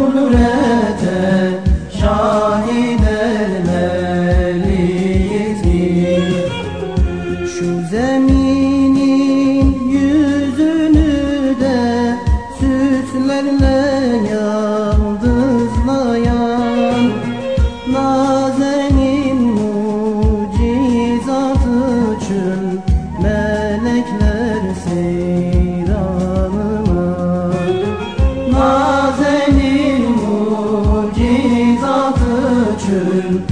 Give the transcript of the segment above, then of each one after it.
kudrete Şahit ederleriyiz biz. Şu zeminin yüzünü de süslerle yıldızlayan Nazenin mucizatı için mucizatı için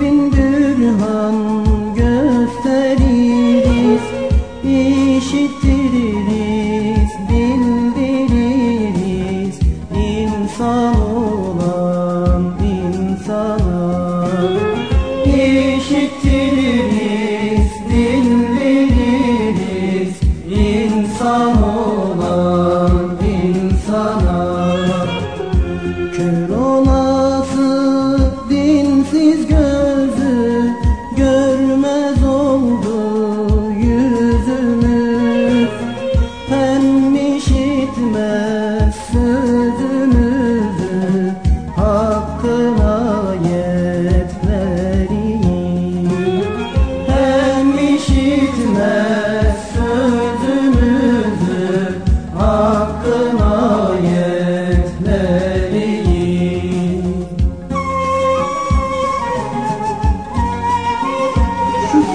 bin dirham gösteririz işittiririz, bildiririz. İnsan olan insana İşittiririz, bildiririz. İnsan olan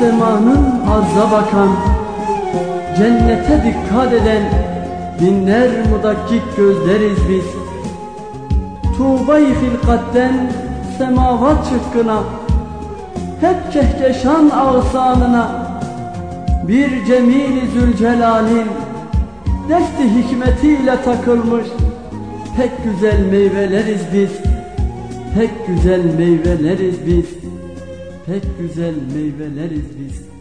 semanın arza bakan, cennete dikkat eden binler mudakkik gözleriz biz. Tuğba-i hilkatten semavat çıkkına, hep kehkeşan ağsanına, bir cemil zülcelalin desti hikmetiyle takılmış, pek güzel meyveleriz biz, pek güzel meyveleriz biz. Pek güzel meyveleriz biz.